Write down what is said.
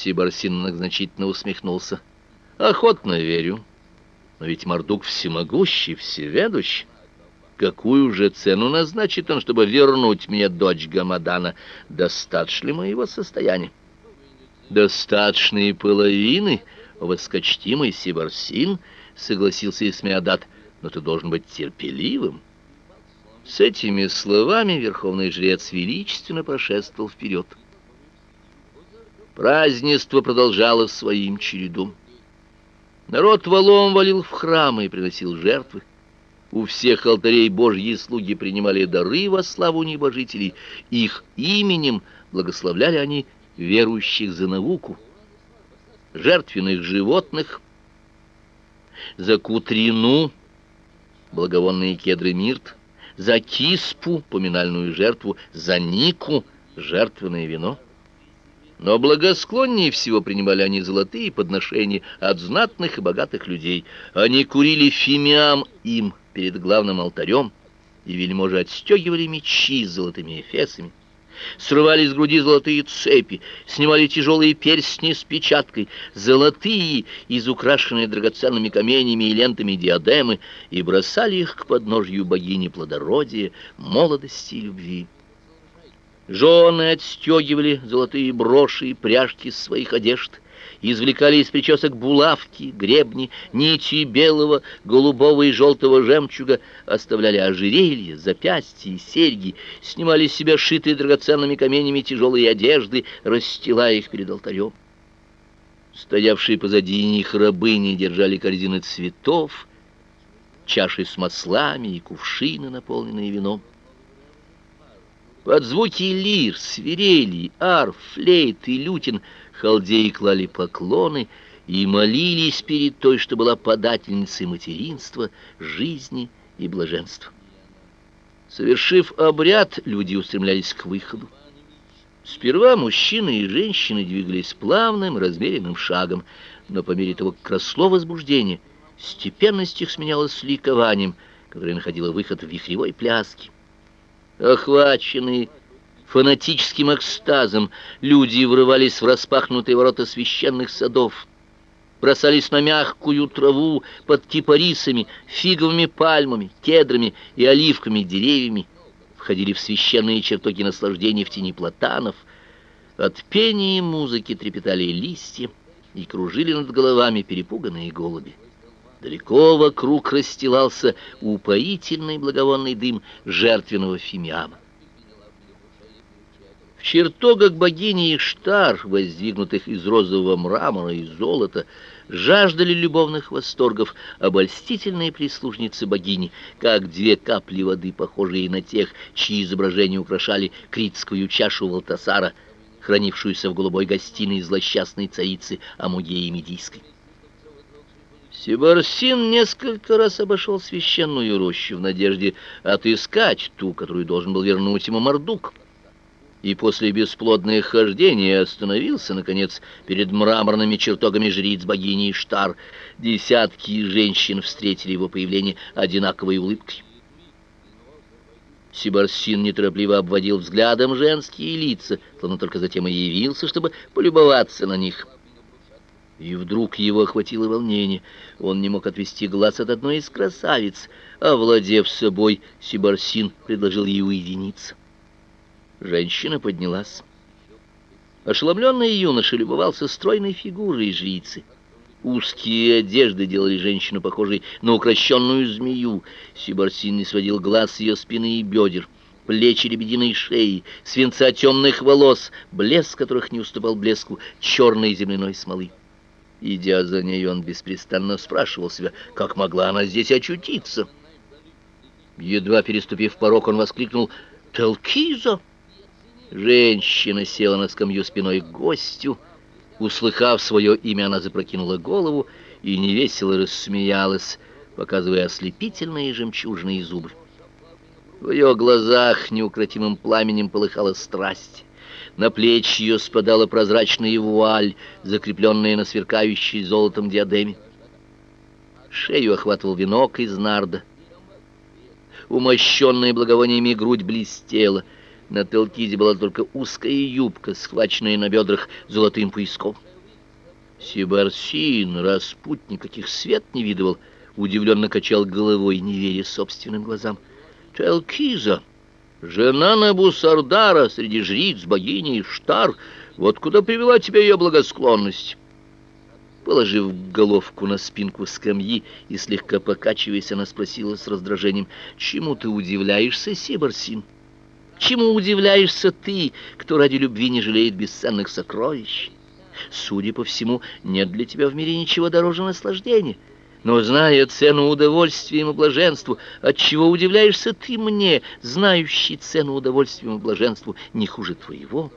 Сибарсин многозначительно усмехнулся. Охотно верю. Но ведь Мордук всемогущий, всеведущий. Какую же цену назначит он, чтобы вернуть мне дочь Гамадана? Достаточно ли моего состояния? Достаточно и половины, воскочтимый Сибарсин, согласился Исмеадат, но ты должен быть терпеливым. С этими словами верховный жрец величественно прошествовал вперед. Празднество продолжалось своим чередом. Народ валом валил в храмы и приносил жертвы. У всех алтарей Божьи слуги принимали дары во славу небожителей. Их именем благословляли они верующих за науку, жертвенных животных, за кутрину, благовонные кедры мирт, за киспу, поминальную жертву, за нику, жертвенное вино. Но благосклоннее всего принимали они золотые подношения от знатных и богатых людей. Они курили фимиам им перед главным алтарем, и вельможи отстегивали мечи с золотыми эфесами, срывали с груди золотые цепи, снимали тяжелые перстни с печаткой, золотые, изукрашенные драгоценными каменями и лентами диадемы, и бросали их к подножью богини плодородия, молодости и любви. Жены отстегивали золотые броши и пряжки с своих одежд, извлекали из причесок булавки, гребни, нити белого, голубого и желтого жемчуга, оставляли ожерелья, запястья и серьги, снимали с себя шитые драгоценными каменями тяжелые одежды, расстилая их перед алтарем. Стоявшие позади них рабыни держали корзины цветов, чаши с маслами и кувшины, наполненные вином. Под звуки лир, свирели, арф, флейт и лютин халдеи клали поклоны и молились перед той, что была подательницей материнства, жизни и блаженства. Совершив обряд, люди устремлялись к выходу. Сперва мужчины и женщины двигались плавным, размеренным шагом, но по мере того, как росло возбуждение, степенность их сменялась ликованием, которое находило выход в вихревой пляске. Охваченные фанатическим экстазом, люди врывались в распахнутые ворота священных садов, бросались на мягкую траву под кипарисами, фиговыми пальмами, кедрами и оливками деревьями, входили в священные чертоги наслаждения в тени платанов. От пения и музыки трепетали листья и кружили над головами перепуганные голуби. Далеко вокруг расстилался упоительный благовонный дым жертвенного фимиама. В чертогах богини Иштар, воздвигнутых из розового мрамора и золота, жаждали любовных восторгов обольстительные прислужницы богини, как две капли воды, похожие на тех, чьи изображения украшали критскую чашу Валтасара, хранившуюся в голубой гостиной злосчастной царицы Амугеи Медийской. Сибарсин несколько раз обошел священную рощу в надежде отыскать ту, которую должен был вернуть ему Мордук. И после бесплодных хождений остановился, наконец, перед мраморными чертогами жриц богини Иштар. Десятки женщин встретили его появление одинаковой улыбкой. Сибарсин неторопливо обводил взглядом женские лица, словно только затем и явился, чтобы полюбоваться на них. И вдруг его охватило волнение. Он не мог отвести глаз от одной из красавиц. Овладев собой, Сибарсин предложил ей уединиться. Женщина поднялась. Ошеломленный юноша любовался стройной фигурой жрицы. Узкие одежды делали женщину похожей на укращенную змею. Сибарсин не сводил глаз с ее спины и бедер плечи лебединой шеи, свинца темных волос, блеск которых не уступал блеску черной земляной смолы. Идя за ней, он беспрестанно спрашивал себя, как могла она здесь очутиться. Едва переступив порог, он воскликнул «Телкиза!». Женщина села на скамью спиной к гостю. Услыхав свое имя, она запрокинула голову и невесело рассмеялась, показывая ослепительные жемчужные зубы. В ее глазах неукротимым пламенем полыхала страсть. На плечи ее спадала прозрачная вуаль, закрепленная на сверкающей золотом диадеме. Шею охватывал венок из нарда. Умощенная благовониями грудь блестела. На Телкиде была только узкая юбка, схваченная на бедрах золотым пояском. Сибарсин, распутник, каких свет не видывал, удивленно качал головой, не веря собственным глазам. Телкиза, жена Набусардара среди жриц богини Штар, вот куда привела тебя ее благосклонность. Положив головку на спинку скамьи и слегка покачиваясь, она спросила с раздражением, «Чему ты удивляешься, Сибарсин? Чему удивляешься ты, кто ради любви не жалеет бесценных сокровищ? Судя по всему, нет для тебя в мире ничего дороже наслаждения. Но, зная цену удовольствием и блаженству, отчего удивляешься ты мне, знающий цену удовольствием и блаженству не хуже твоего?»